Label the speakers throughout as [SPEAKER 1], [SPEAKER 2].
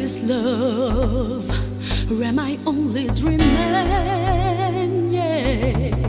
[SPEAKER 1] this love? where am I only dreaming? Yeah.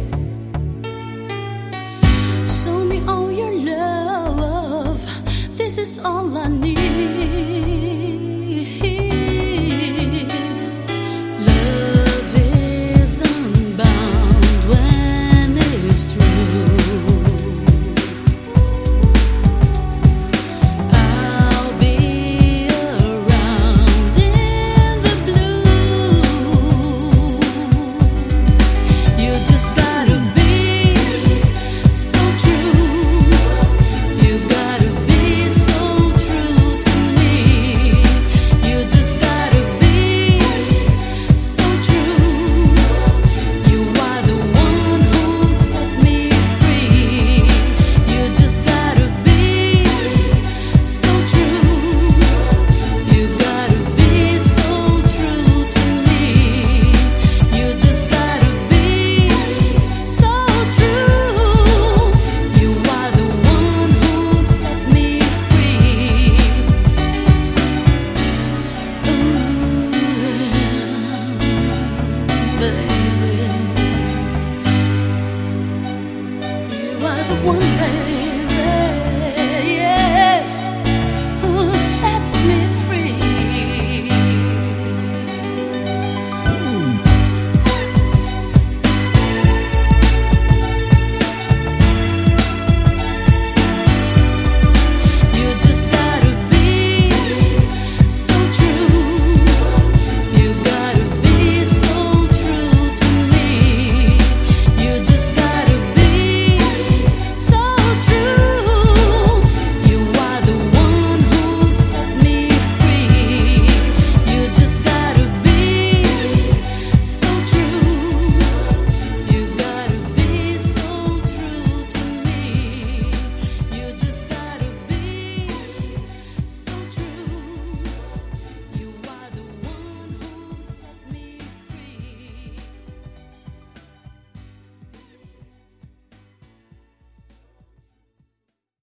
[SPEAKER 1] life the one man.